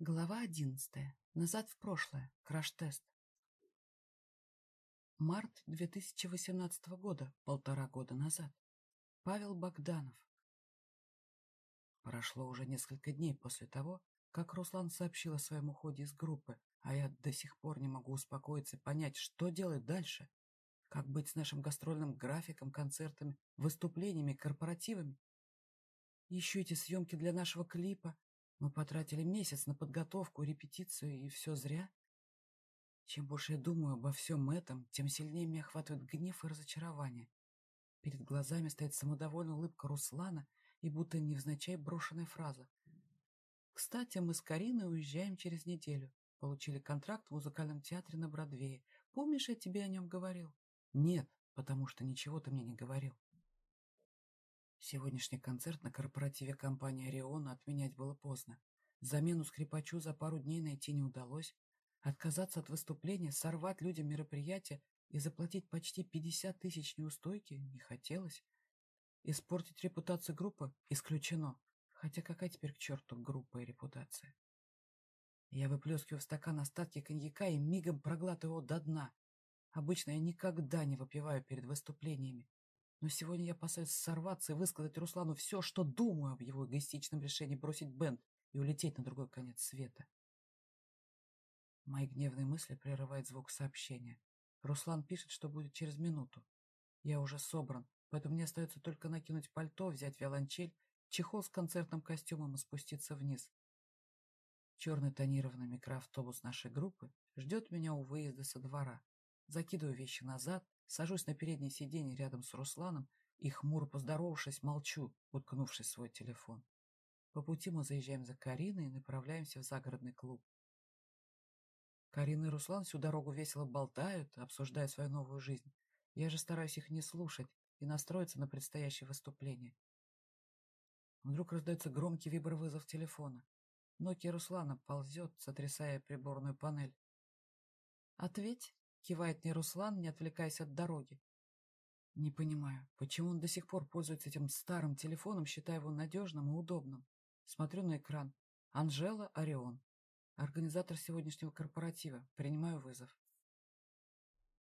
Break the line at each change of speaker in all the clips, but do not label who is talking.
Глава одиннадцатая. Назад в прошлое. Краш-тест. Март 2018 года, полтора года назад. Павел Богданов. Прошло уже несколько дней после того, как Руслан сообщил о своем уходе из группы, а я до сих пор не могу успокоиться и понять, что делать дальше. Как быть с нашим гастрольным графиком, концертами, выступлениями, корпоративами? Еще эти съемки для нашего клипа, мы потратили месяц на подготовку, репетицию, и все зря. Чем больше я думаю обо всем этом, тем сильнее меня охватывает гнев и разочарование. Перед глазами стоит самодовольная улыбка Руслана и будто невзначай брошенная фраза. «Кстати, мы с Кариной уезжаем через неделю. Получили контракт в музыкальном театре на Бродвее. Помнишь, я тебе о нем говорил?» «Нет, потому что ничего ты мне не говорил». Сегодняшний концерт на корпоративе компании «Ориона» отменять было поздно. Замену скрипачу за пару дней найти не удалось. Отказаться от выступления, сорвать людям мероприятие и заплатить почти 50 тысяч неустойки не хотелось. Испортить репутацию группы исключено. Хотя какая теперь к черту группа и репутация? Я выплескиваю в стакан остатки коньяка и мигом проглатываю его до дна. Обычно я никогда не выпиваю перед выступлениями. Но сегодня я опасаюсь сорваться и высказать Руслану все, что думаю об его эгоистичном решении бросить бенд и улететь на другой конец света. Мои гневные мысли прерывает звук сообщения. Руслан пишет, что будет через минуту. Я уже собран, поэтому мне остается только накинуть пальто, взять виолончель, чехол с концертным костюмом и спуститься вниз. Черный тонированный микроавтобус нашей группы ждет меня у выезда со двора. Закидываю вещи назад, Сажусь на переднее сиденье рядом с Русланом и, хмуро поздоровавшись, молчу, уткнувшись в свой телефон. По пути мы заезжаем за Кариной и направляемся в загородный клуб. Карина и Руслан всю дорогу весело болтают, обсуждая свою новую жизнь. Я же стараюсь их не слушать и настроиться на предстоящее выступление. Вдруг раздается громкий вибровызов телефона. Nokia Руслана ползет, сотрясая приборную панель. «Ответь!» Кивает мне Руслан, не отвлекаясь от дороги. Не понимаю, почему он до сих пор пользуется этим старым телефоном, считая его надежным и удобным. Смотрю на экран. Анжела Орион. Организатор сегодняшнего корпоратива. Принимаю вызов.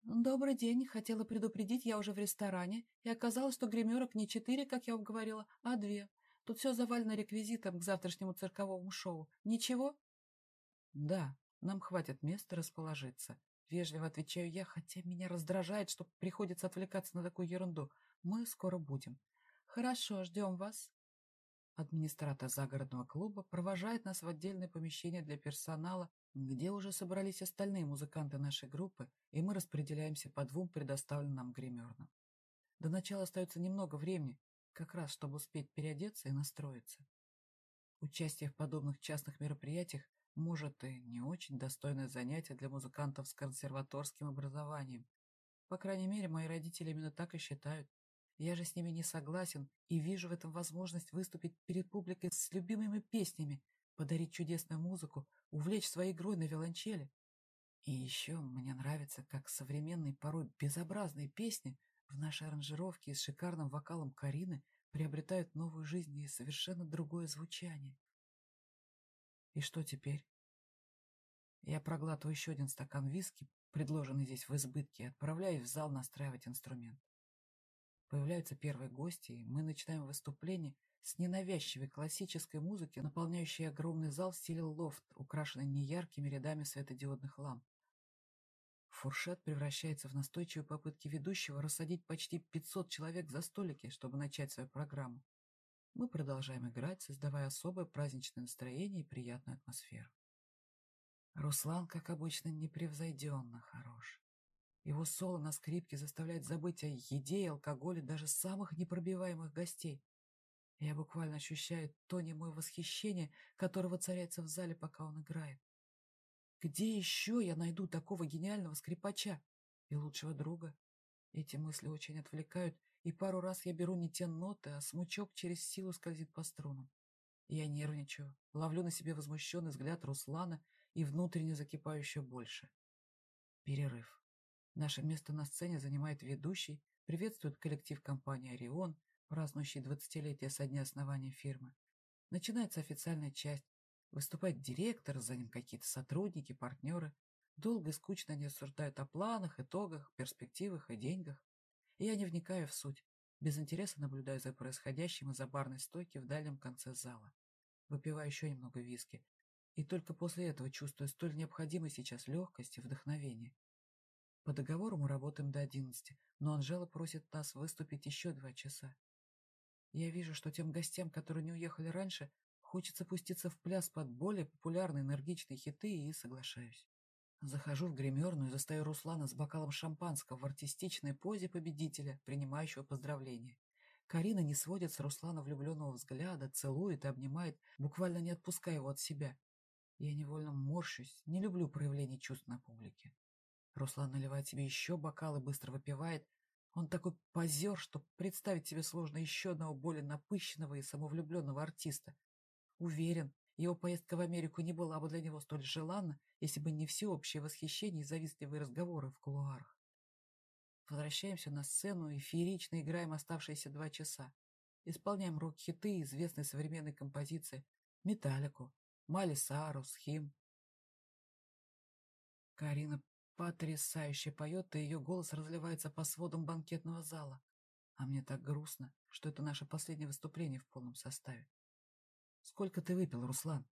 «Добрый день. Хотела предупредить, я уже в ресторане, и оказалось, что гримерок не четыре, как я вам говорила, а две. Тут все завалено реквизитом к завтрашнему цирковому шоу. Ничего?» «Да, нам хватит места расположиться. Вежливо отвечаю я, хотя меня раздражает, что приходится отвлекаться на такую ерунду. Мы скоро будем. Хорошо, ждем вас. Администратор загородного клуба провожает нас в отдельное помещение для персонала, где уже собрались остальные музыканты нашей группы, и мы распределяемся по двум предоставленным нам гримерным. До начала остается немного времени, как раз чтобы успеть переодеться и настроиться. Участие в подобных частных мероприятиях может, и не очень достойное занятие для музыкантов с консерваторским образованием. По крайней мере, мои родители именно так и считают. Я же с ними не согласен и вижу в этом возможность выступить перед публикой с любимыми песнями, подарить чудесную музыку, увлечь своей игрой на виолончели. И еще мне нравится, как современные, порой безобразные песни в нашей аранжировке с шикарным вокалом Карины приобретают новую жизнь и совершенно другое звучание. И что теперь? Я проглатываю еще один стакан виски, предложенный здесь в избытке, и отправляюсь в зал настраивать инструмент. Появляются первые гости, и мы начинаем выступление с ненавязчивой классической музыки, наполняющей огромный зал в стиле лофт, украшенный неяркими рядами светодиодных ламп. Фуршет превращается в настойчивые попытки ведущего рассадить почти 500 человек за столики, чтобы начать свою программу. Мы продолжаем играть, создавая особое праздничное настроение и приятную атмосферу. Руслан, как обычно, непревзойденно хорош. Его соло на скрипке заставляет забыть о еде и алкоголе даже самых непробиваемых гостей. Я буквально ощущаю то немое восхищение, которое царяется в зале, пока он играет. Где еще я найду такого гениального скрипача и лучшего друга? Эти мысли очень отвлекают, и пару раз я беру не те ноты, а смычок через силу скользит по струнам. Я нервничаю, ловлю на себе возмущенный взгляд Руслана и внутренне закипаю еще больше. Перерыв. Наше место на сцене занимает ведущий, приветствует коллектив компании «Орион», празднующий 20-летие со дня основания фирмы. Начинается официальная часть, Выступает директор, за ним какие-то сотрудники, партнеры. Долго и скучно они рассуждают о планах, итогах, перспективах и деньгах. Я не вникаю в суть. Без интереса наблюдаю за происходящим из-за барной стойки в дальнем конце зала. Выпиваю еще немного виски. И только после этого чувствую столь необходимой сейчас легкость и вдохновение. По договору мы работаем до одиннадцати, но Анжела просит нас выступить еще два часа. Я вижу, что тем гостям, которые не уехали раньше, хочется пуститься в пляс под более популярные энергичные хиты и соглашаюсь. Захожу в гримерную и застаю Руслана с бокалом шампанского в артистичной позе победителя, принимающего поздравления. Карина не сводит с Руслана влюбленного взгляда, целует и обнимает, буквально не отпуская его от себя. Я невольно морщусь, не люблю проявлений чувств на публике. Руслан наливает себе еще бокал и быстро выпивает. Он такой позер, что представить себе сложно еще одного более напыщенного и самовлюбленного артиста. Уверен, его поездка в Америку не была бы для него столь желанна, если бы не всеобщее восхищение и завистливые разговоры в кулуарах. Возвращаемся на сцену и феерично играем оставшиеся два часа. Исполняем рок-хиты известной современной композиции «Металлику», «Мали Сарус», «Хим». Карина потрясающе поет, и ее голос разливается по сводам банкетного зала. А мне так грустно, что это наше последнее выступление в полном составе. Сколько ты выпил, Руслан?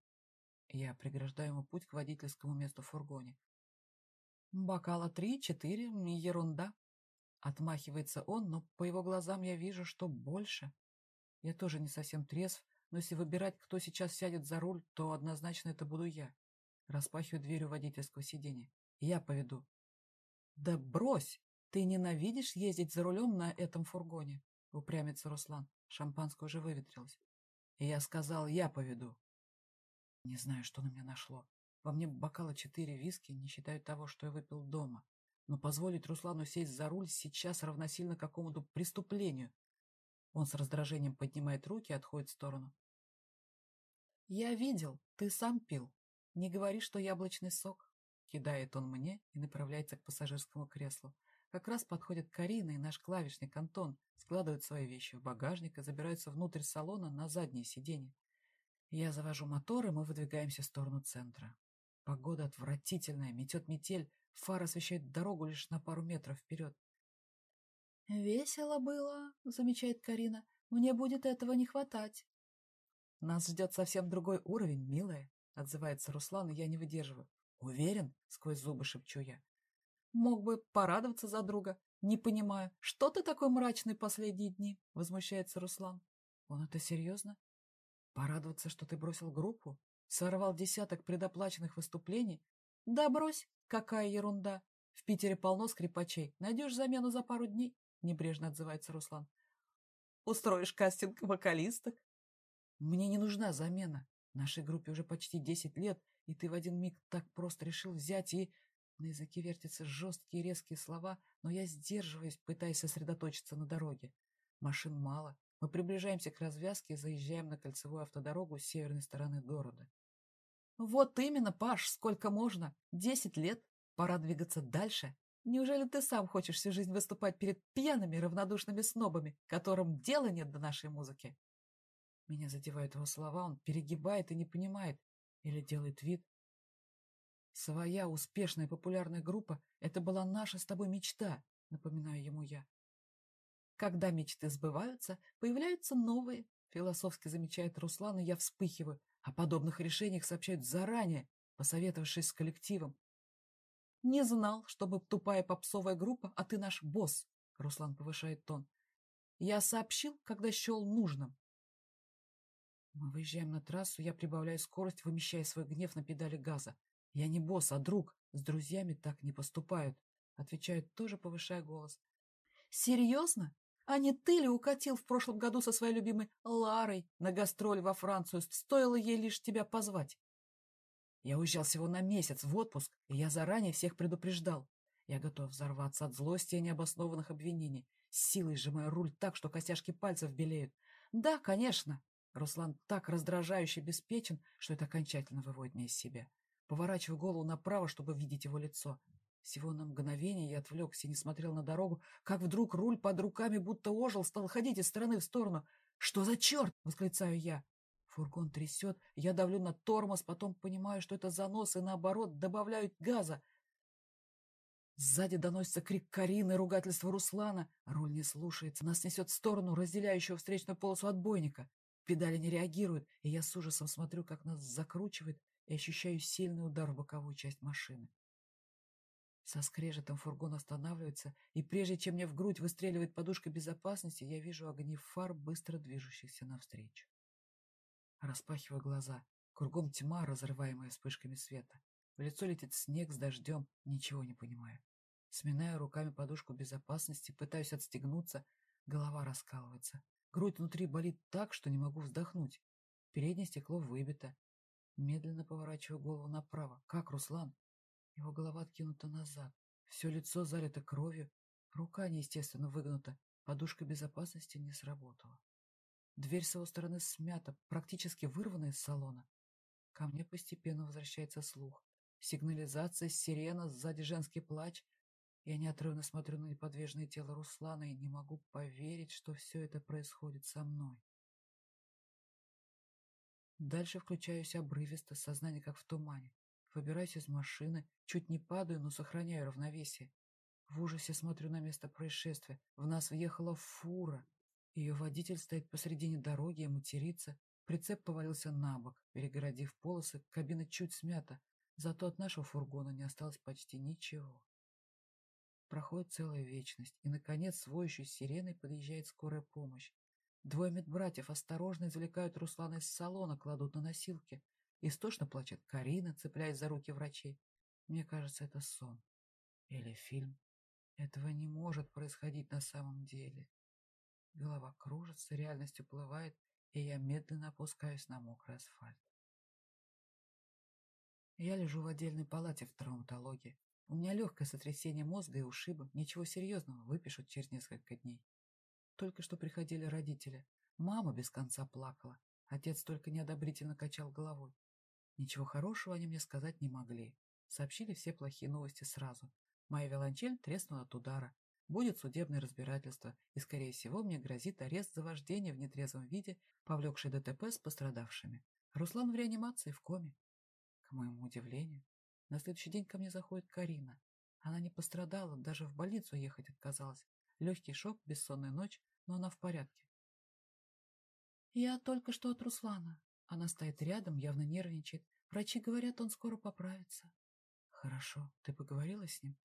Я преграждаю ему путь к водительскому месту в фургоне. Бокала три-четыре, ерунда. Отмахивается он, но по его глазам я вижу, что больше. Я тоже не совсем трезв, но если выбирать, кто сейчас сядет за руль, то однозначно это буду я. Распахиваю дверь у водительского сиденья. Я поведу. Да брось! Ты ненавидишь ездить за рулем на этом фургоне? Упрямится Руслан. Шампанское уже выветрилось. И я сказал, я поведу. Не знаю, что на меня нашло. Во мне бокала четыре виски, не считая того, что я выпил дома. Но позволить Руслану сесть за руль сейчас равносильно какому-то преступлению. Он с раздражением поднимает руки и отходит в сторону. «Я видел, ты сам пил. Не говори, что яблочный сок». Кидает он мне и направляется к пассажирскому креслу. Как раз подходит Карина и наш клавишник Антон, складывают свои вещи в багажник и забираются внутрь салона на заднее сиденье. Я завожу мотор, и мы выдвигаемся в сторону центра. Погода отвратительная, метет метель, фар освещает дорогу лишь на пару метров вперед. «Весело было», — замечает Карина. «Мне будет этого не хватать». «Нас ждет совсем другой уровень, милая», — отзывается Руслан, и я не выдерживаю. «Уверен?» — сквозь зубы шепчу я. Мог бы порадоваться за друга. Не понимаю, что ты такой мрачный последние дни? Возмущается Руслан. Он это серьезно? Порадоваться, что ты бросил группу? Сорвал десяток предоплаченных выступлений? Да брось, какая ерунда. В Питере полно скрипачей. Найдешь замену за пару дней? Небрежно отзывается Руслан. Устроишь кастинг вокалисток? Мне не нужна замена. Нашей группе уже почти десять лет, и ты в один миг так просто решил взять и... На языке вертятся жесткие резкие слова, но я сдерживаюсь, пытаясь сосредоточиться на дороге. Машин мало. Мы приближаемся к развязке и заезжаем на кольцевую автодорогу с северной стороны города. Вот именно, Паш, сколько можно? Десять лет? Пора двигаться дальше. Неужели ты сам хочешь всю жизнь выступать перед пьяными равнодушными снобами, которым дела нет до нашей музыки? Меня задевают его слова, он перегибает и не понимает. Или делает вид, Своя успешная популярная группа — это была наша с тобой мечта, напоминаю ему я. Когда мечты сбываются, появляются новые, философски замечает Руслан, и я вспыхиваю. О подобных решениях сообщают заранее, посоветовавшись с коллективом. «Не знал, чтобы тупая попсовая группа, а ты наш босс», — Руслан повышает тон. «Я сообщил, когда счел нужным». Мы выезжаем на трассу, я прибавляю скорость, вымещая свой гнев на педали газа. «Я не босс, а друг. С друзьями так не поступают», — отвечает тоже, повышая голос. «Серьезно? А не ты ли укатил в прошлом году со своей любимой Ларой на гастроль во Францию? Стоило ей лишь тебя позвать?» Я уезжал всего на месяц в отпуск, и я заранее всех предупреждал. Я готов взорваться от злости и необоснованных обвинений, с силой сжимая руль так, что костяшки пальцев белеют. «Да, конечно!» Руслан так раздражающе беспечен, что это окончательно выводит меня из себя. Поворачиваю голову направо, чтобы видеть его лицо. Всего на мгновение я отвлекся и не смотрел на дорогу, как вдруг руль под руками будто ожил, стал ходить из стороны в сторону. «Что за черт?» — восклицаю я. Фургон трясет, я давлю на тормоз, потом понимаю, что это занос, и наоборот добавляют газа. Сзади доносится крик Карины, ругательство Руслана. Руль не слушается, нас несет в сторону разделяющего встречную полосу отбойника. Педали не реагируют, и я с ужасом смотрю, как нас закручивает, и ощущаю сильный удар в боковую часть машины. Со скрежетом фургон останавливается, и прежде чем мне в грудь выстреливает подушка безопасности, я вижу огни фар, быстро движущихся навстречу. Распахиваю глаза. Кругом тьма, разрываемая вспышками света. В лицо летит снег с дождем, ничего не понимаю. Сминаю руками подушку безопасности, пытаюсь отстегнуться, голова раскалывается. Грудь внутри болит так, что не могу вздохнуть. Переднее стекло выбито. Медленно поворачиваю голову направо. Как Руслан? Его голова откинута назад. Все лицо залито кровью. Рука неестественно выгнута. Подушка безопасности не сработала. Дверь с его стороны смята, практически вырвана из салона. Ко мне постепенно возвращается слух. Сигнализация, сирена, сзади женский плач. Я неотрывно смотрю на неподвижное тело Руслана и не могу поверить, что все это происходит со мной. Дальше включаюсь обрывисто, сознание как в тумане. Выбираюсь из машины, чуть не падаю, но сохраняю равновесие. В ужасе смотрю на место происшествия. В нас въехала фура. Ее водитель стоит посредине дороги и матерится. Прицеп повалился на бок, перегородив полосы, кабина чуть смята. Зато от нашего фургона не осталось почти ничего. Проходит целая вечность, и, наконец, с воющей сиреной подъезжает скорая помощь. Двое медбратьев осторожно извлекают Руслана из салона, кладут на носилки. Истошно плачет Карина, цепляясь за руки врачей. Мне кажется, это сон. Или фильм. Этого не может происходить на самом деле. Голова кружится, реальность уплывает, и я медленно опускаюсь на мокрый асфальт. Я лежу в отдельной палате в травматологии. У меня легкое сотрясение мозга и ушибы. Ничего серьезного, выпишут через несколько дней. Только что приходили родители. Мама без конца плакала. Отец только неодобрительно качал головой. Ничего хорошего они мне сказать не могли. Сообщили все плохие новости сразу. Моя виолончель треснула от удара. Будет судебное разбирательство, и, скорее всего, мне грозит арест за вождение в нетрезвом виде, повлекший ДТП с пострадавшими. Руслан в реанимации в коме. К моему удивлению, на следующий день ко мне заходит Карина. Она не пострадала, даже в больницу ехать отказалась. Легкий шок, бессонная ночь, но она в порядке. «Я только что от Руслана», она стоит рядом, явно нервничает. Врачи говорят, он скоро поправится. Хорошо. Ты поговорила с ним?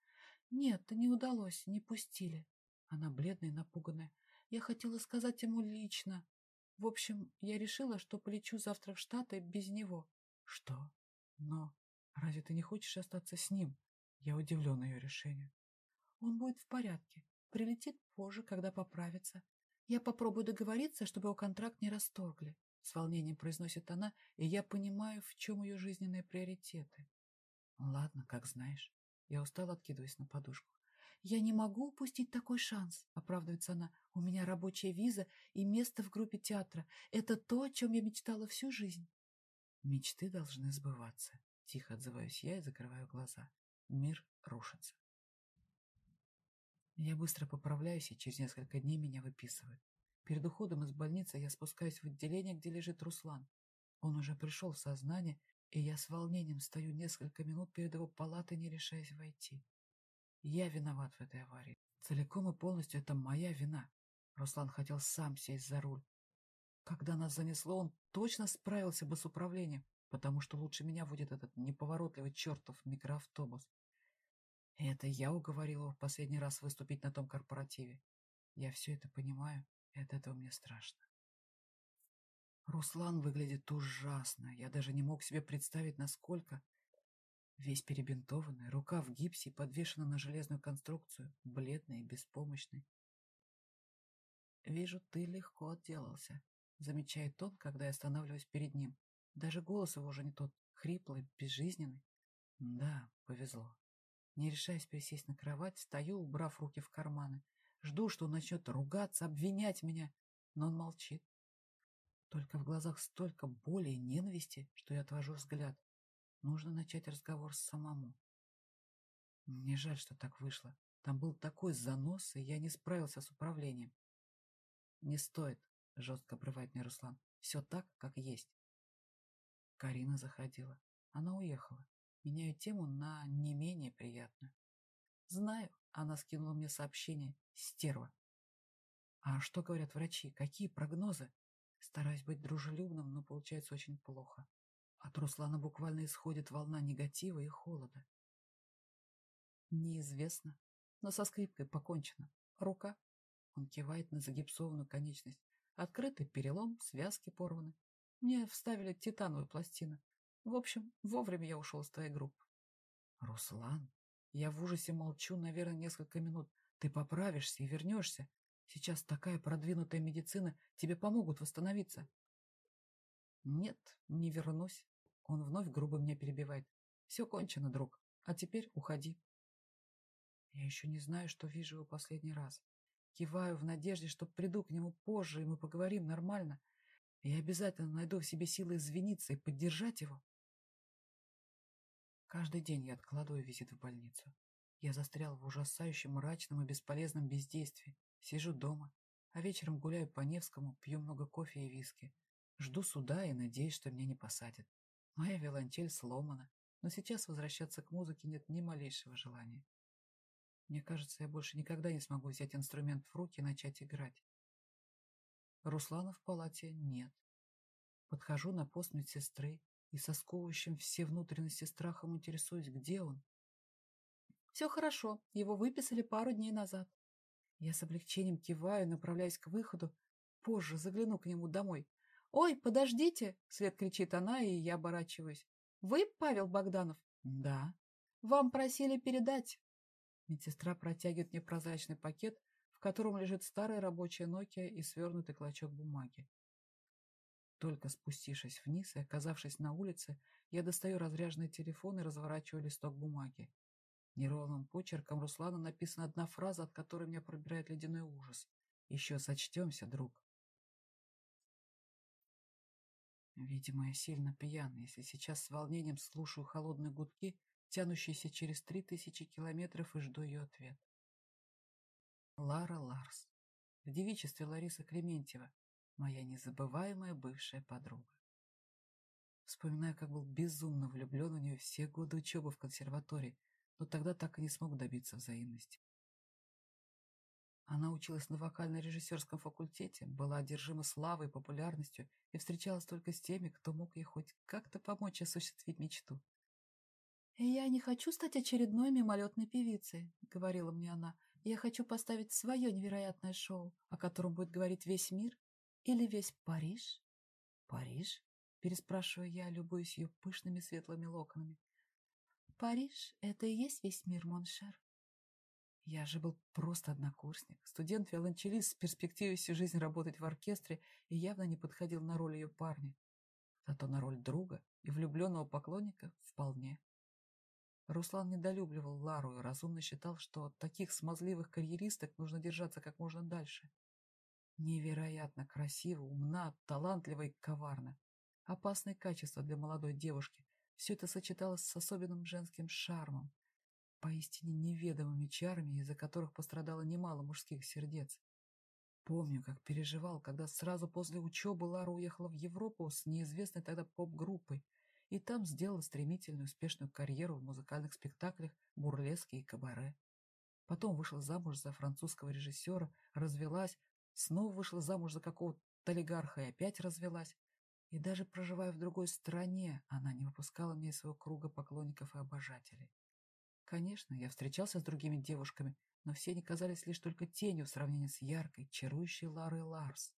Нет, не удалось, не пустили. Она бледная и напуганная. Я хотела сказать ему лично. В общем, я решила, что полечу завтра в Штаты без него. Что? Но разве ты не хочешь остаться с ним? Я удивлен ее решению. Он будет в порядке. Прилетит позже, когда поправится. Я попробую договориться, чтобы его контракт не расторгли. С волнением произносит она, и я понимаю, в чем ее жизненные приоритеты. Ладно, как знаешь. Я устала, откидываясь на подушку. «Я не могу упустить такой шанс», — оправдывается она. «У меня рабочая виза и место в группе театра. Это то, о чем я мечтала всю жизнь». «Мечты должны сбываться», — тихо отзываюсь я и закрываю глаза. Мир рушится. Я быстро поправляюсь, и через несколько дней меня выписывают. Перед уходом из больницы я спускаюсь в отделение, где лежит Руслан. Он уже пришел в сознание, и я с волнением стою несколько минут перед его палатой, не решаясь войти. Я виноват в этой аварии. Целиком и полностью это моя вина. Руслан хотел сам сесть за руль. Когда нас занесло, он точно справился бы с управлением, потому что лучше меня будет этот неповоротливый чертов микроавтобус. Это я уговорил его в последний раз выступить на том корпоративе. Я все это понимаю и от этого мне страшно. Руслан выглядит ужасно. Я даже не мог себе представить, насколько. Весь перебинтованный, рука в гипсе, подвешена на железную конструкцию, бледный и беспомощный. «Вижу, ты легко отделался», — замечает он, когда я останавливаюсь перед ним. Даже голос его уже не тот, хриплый, безжизненный. Да, повезло. Не решаясь присесть на кровать, стою, убрав руки в карманы. Жду, что он начнет ругаться, обвинять меня, но он молчит. Только в глазах столько боли и ненависти, что я отвожу взгляд. Нужно начать разговор самому. Мне жаль, что так вышло. Там был такой занос, и я не справился с управлением. Не стоит, жестко обрывает мне Руслан. Все так, как есть. Карина заходила. Она уехала. Меняю тему на не менее приятную. Знаю, она скинула мне сообщение. Стерва. А что говорят врачи? Какие прогнозы? Стараюсь быть дружелюбным, но получается очень плохо. От Руслана буквально исходит волна негатива и холода. Неизвестно, но со скрипкой покончено. Рука. Он кивает на загипсованную конечность. Открытый перелом, связки порваны. Мне вставили титановую пластину. В общем, вовремя я ушел из твоей группы. Руслан, я в ужасе молчу, наверное, несколько минут. Ты поправишься и вернешься. Сейчас такая продвинутая медицина, тебе помогут восстановиться. Нет, не вернусь. Он вновь грубо меня перебивает. Все кончено, друг. А теперь уходи. Я еще не знаю, что вижу его последний раз. Киваю в надежде, что приду к нему позже, и мы поговорим нормально. Я обязательно найду в себе силы извиниться и поддержать его. Каждый день я откладываю визит в больницу. Я застрял в ужасающем мрачном и бесполезном бездействии. Сижу дома, а вечером гуляю по Невскому, пью много кофе и виски. Жду суда и надеюсь, что меня не посадят. Моя виолончель сломана, но сейчас возвращаться к музыке нет ни малейшего желания. Мне кажется, я больше никогда не смогу взять инструмент в руки и начать играть. Руслана в палате нет. Подхожу на пост медсестры и со сковывающим все внутренности страхом интересуюсь, где он. Все хорошо, его выписали пару дней назад. Я с облегчением киваю, направляясь к выходу. Позже загляну к нему домой. «Ой, подождите!» — Свет кричит она, и я оборачиваюсь. «Вы Павел Богданов?» «Да». «Вам просили передать». Медсестра протягивает мне прозрачный пакет, в котором лежит старая рабочая Nokia и свернутый клочок бумаги. Только спустившись вниз и оказавшись на улице, я достаю разряженный телефон и разворачиваю листок бумаги. Неровным почерком Руслана написана одна фраза, от которой меня пробирает ледяной ужас. «Еще сочтемся, друг». Видимо, я сильно пьян, если сейчас с волнением слушаю холодные гудки, тянущиеся через три тысячи километров, и жду ее ответ. Лара Ларс. В девичестве Лариса Клементьева, моя незабываемая бывшая подруга. Вспоминаю, как был безумно влюблен в нее все годы учебы в консерватории, но тогда так и не смог добиться взаимности. Она училась на вокально-режиссерском факультете, была одержима славой и популярностью и встречалась только с теми, кто мог ей хоть как-то помочь осуществить мечту. «Я не хочу стать очередной мимолетной певицей», — говорила мне она. Я хочу поставить свое невероятное шоу, о котором будет говорить весь мир или весь Париж. Париж? Переспрашиваю я, любуюсь ее пышными светлыми локонами. Париж — это и есть весь мир, mon cher. Я же был просто однокурсник, студент-виолончелист с перспективой всю жизнь работать в оркестре и явно не подходил на роль ее парня. Зато на роль друга и влюбленного поклонника вполне. Руслан недолюбливал Лару и разумно считал, что от таких смазливых карьеристок нужно держаться как можно дальше. Невероятно красиво, умна, талантлива и коварна. Опасные качества для молодой девушки. Все это сочеталось с особенным женским шармом, поистине неведомыми чарами, из-за которых пострадало немало мужских сердец. Помню, как переживал, когда сразу после учебы Лара уехала в Европу с неизвестной тогда поп-группой, и там сделала стремительную успешную карьеру в музыкальных спектаклях «Бурлеске» и «Кабаре». Потом вышла замуж за французского режиссера, развелась, снова вышла замуж за какого-то олигарха и опять развелась. И даже проживая в другой стране, она не выпускала мне своего круга поклонников и обожателей. Конечно, я встречался с другими девушками, но все они казались лишь только тенью в сравнении с яркой, чарующей Ларой Ларс.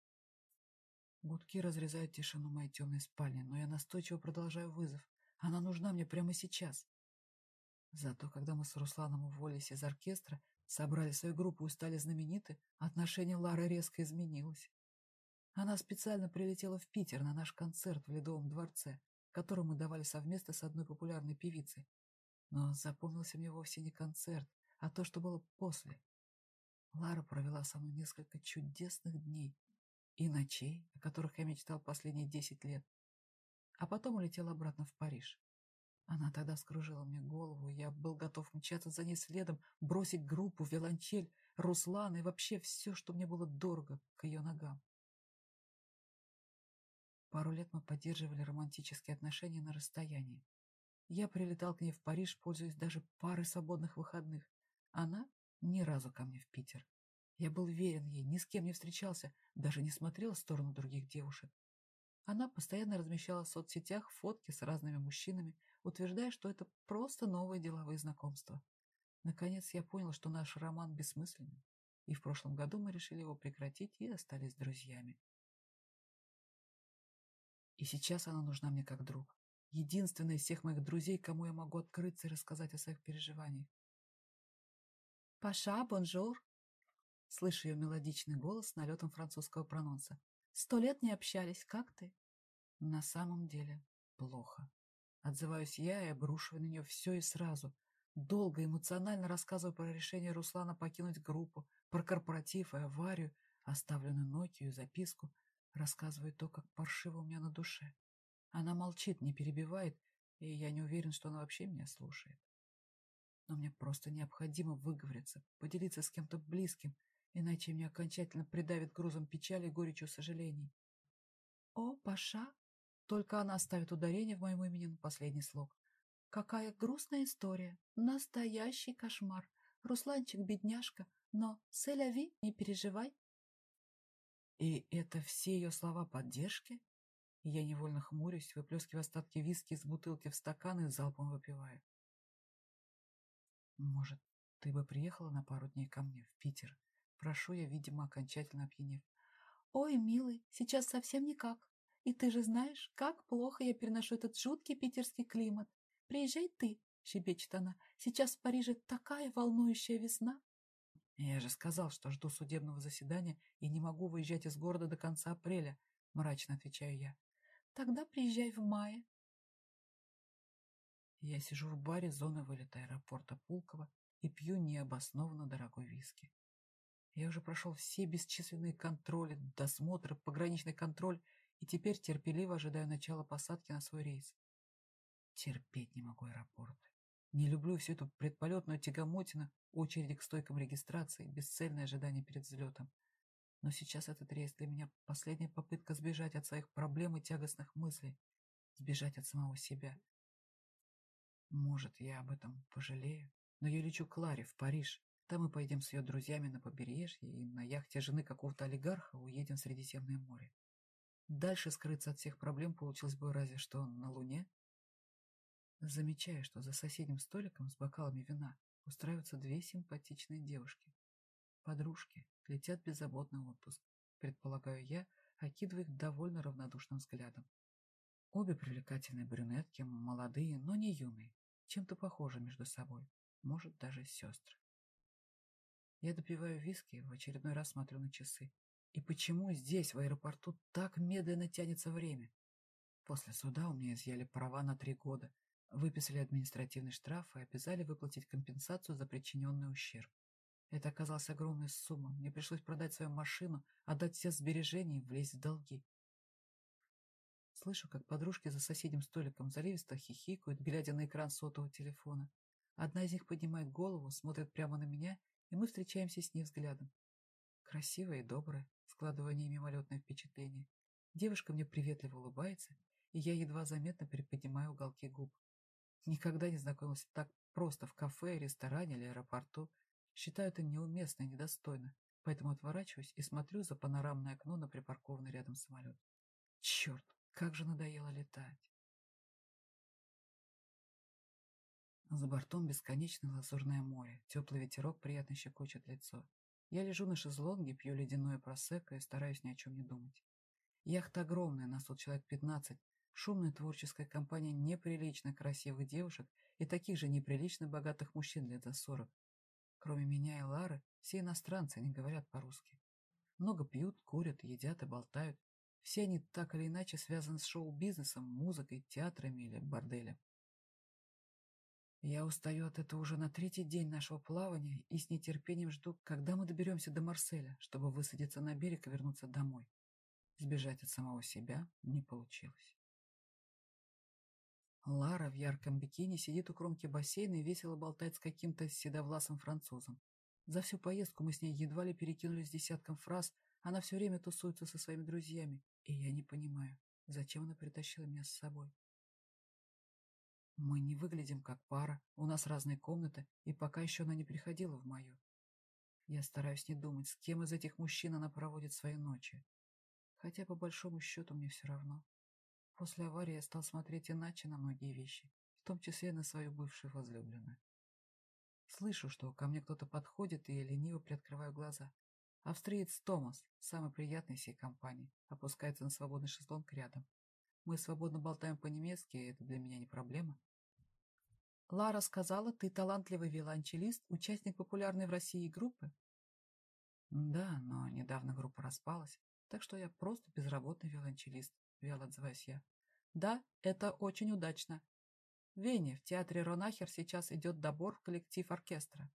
Гудки разрезают тишину моей темной спальни, но я настойчиво продолжаю вызов. Она нужна мне прямо сейчас. Зато, когда мы с Русланом уволились из оркестра, собрали свою группу и стали знамениты, отношение Лары резко изменилось. Она специально прилетела в Питер на наш концерт в Ледовом дворце, который мы давали совместно с одной популярной певицей. Но запомнился мне вовсе не концерт, а то, что было после. Лара провела со мной несколько чудесных дней, и ночей, о которых я мечтал последние десять лет. А потом улетел обратно в Париж. Она тогда скружила мне голову, я был готов мчаться за ней следом, бросить группу, виолончель, Руслана и вообще все, что мне было дорого, к ее ногам. Пару лет мы поддерживали романтические отношения на расстоянии. Я прилетал к ней в Париж, пользуясь даже парой свободных выходных. Она ни разу ко мне в Питер. Я был верен ей, ни с кем не встречался, даже не смотрел в сторону других девушек. Она постоянно размещала в соцсетях фотки с разными мужчинами, утверждая, что это просто новые деловые знакомства. Наконец я понял, что наш роман бессмысленный, и в прошлом году мы решили его прекратить и остались друзьями. И сейчас она нужна мне как друг. Единственная из всех моих друзей, кому я могу открыться и рассказать о своих переживаниях. «Паша, bonjour!» Слышу ее мелодичный голос с налетом французского прононса. «Сто лет не общались, как ты?» На самом деле плохо. Отзываюсь я и обрушиваю на нее все и сразу. Долго эмоционально рассказываю про решение Руслана покинуть группу, про корпоратив и аварию, оставленную Нокию и записку. Рассказываю то, как паршиво у меня на душе. Она молчит, не перебивает, и я не уверен, что она вообще меня слушает. Но мне просто необходимо выговориться, поделиться с кем-то близким, иначе меня окончательно придавит грузом печали и горечью сожалений. «О, Паша!» Только она ставит ударение в моем имени на последний слог. «Какая грустная история! Настоящий кошмар! Русланчик бедняжка, но селяви, не переживай!» И это все ее слова поддержки? Я невольно хмурюсь, выплескиваю остатки виски из бутылки в стакан и залпом выпиваю. Может, ты бы приехала на пару дней ко мне в Питер? Прошу я, видимо, окончательно опьянев. Ой, милый, сейчас совсем никак. И ты же знаешь, как плохо я переношу этот жуткий питерский климат. Приезжай ты, щебечет она. Сейчас в Париже такая волнующая весна. Я же сказал, что жду судебного заседания и не могу выезжать из города до конца апреля, мрачно отвечаю я. Тогда приезжай в мае. Я сижу в баре зоны вылета аэропорта Пулково и пью необоснованно дорогой виски. Я уже прошел все бесчисленные контроли, досмотры, пограничный контроль и теперь терпеливо ожидаю начала посадки на свой рейс. Терпеть не могу аэропорты. Не люблю всю эту предполетную тягомотину, очереди к стойкам регистрации, бесцельное ожидание перед взлетом. Но сейчас этот рейс для меня последняя попытка сбежать от своих проблем и тягостных мыслей, сбежать от самого себя. Может, я об этом пожалею, но я лечу к Ларе в Париж. Там мы поедем с ее друзьями на побережье и на яхте жены какого-то олигарха уедем в Средиземное море. Дальше скрыться от всех проблем получилось бы разве что на Луне. Замечаю, что за соседним столиком с бокалами вина устраиваются две симпатичные девушки. Подружки летят беззаботный отпуск, предполагаю я, окидывая их довольно равнодушным взглядом. Обе привлекательные брюнетки, молодые, но не юные, чем-то похожи между собой, может, даже сестры. Я допиваю виски и в очередной раз смотрю на часы. И почему здесь, в аэропорту, так медленно тянется время? После суда у меня изъяли права на три года, выписали административный штраф и обязали выплатить компенсацию за причиненный ущерб. Это оказалась огромная сумма. Мне пришлось продать свою машину, отдать все сбережения и влезть в долги. Слышу, как подружки за соседним столиком заливисто хихикают, глядя на экран сотового телефона. Одна из них поднимает голову, смотрит прямо на меня, и мы встречаемся с ней взглядом. Красивая и добрая, складывая ней мимолетное впечатление. Девушка мне приветливо улыбается, и я едва заметно приподнимаю уголки губ. Никогда не знакомился так просто в кафе, ресторане или аэропорту. Считаю это неуместно и недостойно, поэтому отворачиваюсь и смотрю за панорамное окно на припаркованный рядом самолет. Черт, как же надоело летать. За бортом бесконечное лазурное море, теплый ветерок приятно щекочет лицо. Я лежу на шезлонге, пью ледяное просекко и стараюсь ни о чем не думать. Яхта огромная, нас тут человек пятнадцать. Шумная творческая компания неприлично красивых девушек и таких же неприлично богатых мужчин лет за сорок. Кроме меня и Лары, все иностранцы, не говорят по-русски. Много пьют, курят, едят и болтают. Все они так или иначе связаны с шоу-бизнесом, музыкой, театрами или борделем. Я устаю от этого уже на третий день нашего плавания и с нетерпением жду, когда мы доберемся до Марселя, чтобы высадиться на берег и вернуться домой. Сбежать от самого себя не получилось. Лара в ярком бикини сидит у кромки бассейна и весело болтает с каким-то седовласым французом. За всю поездку мы с ней едва ли перекинулись десятком фраз, она все время тусуется со своими друзьями, и я не понимаю, Зачем она притащила меня с собой? Мы не выглядим как пара, у нас разные комнаты, и пока еще она не приходила в мою. Я стараюсь не думать, с кем из этих мужчин она проводит свои ночи. Хотя, по большому счету, мне все равно. После аварии я стал смотреть иначе на многие вещи, в том числе на свою бывшую возлюбленную. Слышу, что ко мне кто-то подходит, и я лениво приоткрываю глаза. Австриец Томас, самый приятный всей компании, опускается на свободный шезлонг рядом. Мы свободно болтаем по-немецки, и это для меня не проблема. Лара сказала, ты талантливый виолончелист, участник популярной в России группы? Да, но недавно группа распалась, так что я просто безработный виолончелист, вяло отзываюсь я. Да, это очень удачно. Вене, в театре Ронахер, сейчас идет добор в коллектив оркестра.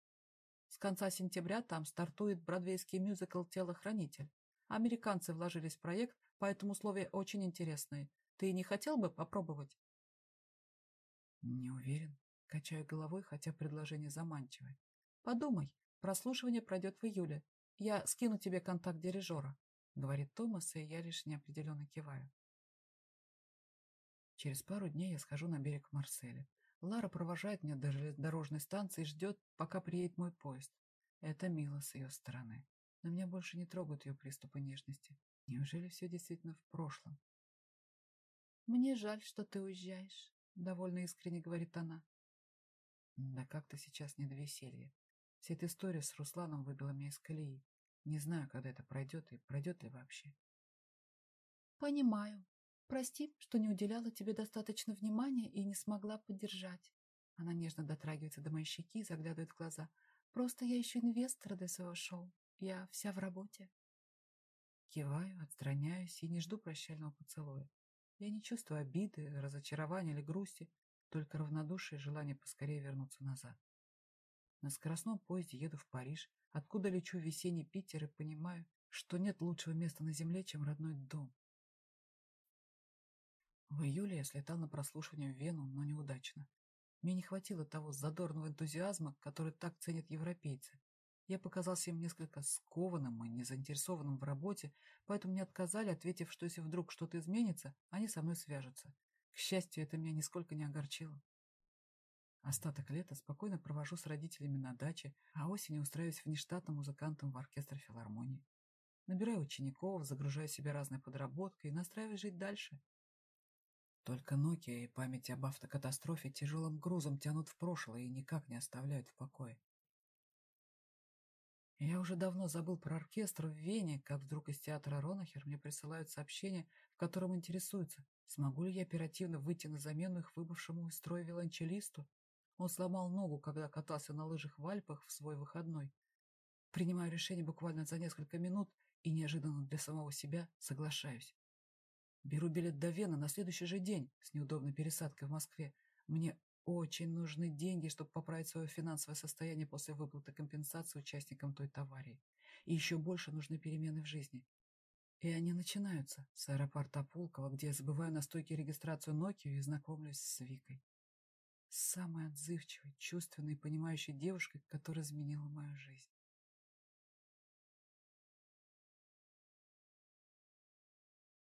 С конца сентября там стартует бродвейский мюзикл «Телохранитель». Американцы вложились в проект, поэтому условия очень интересные. Ты не хотел бы попробовать? Не уверен. Качаю головой, хотя предложение заманчивое. Подумай, прослушивание пройдет в июле. Я скину тебе контакт дирижера, говорит Томас, и я лишь неопределенно киваю. Через пару дней я схожу на берег в Марселе. Лара провожает меня до железнодорожной станции и ждет, пока приедет мой поезд. Это мило с ее стороны. Но меня больше не трогают ее приступы нежности. Неужели все действительно в прошлом? «Мне жаль, что ты уезжаешь», — довольно искренне говорит она. Да как-то сейчас не до веселья. Вся эта история с Русланом выбила меня из колеи. Не знаю, когда это пройдет и пройдет ли вообще. «Понимаю. Прости, что не уделяла тебе достаточно внимания и не смогла поддержать. Она нежно дотрагивается до моей щеки и заглядывает в глаза. Просто я ищу инвестора для своего шоу. Я вся в работе. Киваю, отстраняюсь и не жду прощального поцелуя. Я не чувствую обиды, разочарования или грусти, только равнодушие и желание поскорее вернуться назад. На скоростном поезде еду в Париж, откуда лечу в весенний Питер и понимаю, что нет лучшего места на земле, чем родной дом. В июле я слетал на прослушивание в Вену, но неудачно. Мне не хватило того задорного энтузиазма, который так ценят европейцы. Я показался им несколько скованным и незаинтересованным в работе, поэтому мне отказали, ответив, что если вдруг что-то изменится, они со мной свяжутся. К счастью, это меня нисколько не огорчило. Остаток лета спокойно провожу с родителями на даче, а осенью устраиваюсь внештатным музыкантом в оркестр филармонии. Набираю учеников, загружаю себе разной подработкой и настраиваюсь жить дальше. Только Nokia и память об автокатастрофе тяжелым грузом тянут в прошлое и никак не оставляют в покое. Я уже давно забыл про оркестр в Вене, как вдруг из театра Ронахер мне присылают сообщение, в котором интересуются, смогу ли я оперативно выйти на замену их выбывшему из строя виолончелисту. Он сломал ногу, когда катался на лыжах в Альпах в свой выходной. Принимаю решение буквально за несколько минут и неожиданно для самого себя соглашаюсь. Беру билет до Вены на следующий же день с неудобной пересадкой в Москве. Мне очень нужны деньги, чтобы поправить свое финансовое состояние после выплаты компенсации участникам той аварии. И еще больше нужны перемены в жизни. И они начинаются с аэропорта Пулково, где я забываю на стойке регистрацию Nokia и знакомлюсь с Викой. Самой отзывчивой, чувственной и понимающей девушкой, которая изменила мою жизнь.